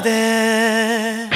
で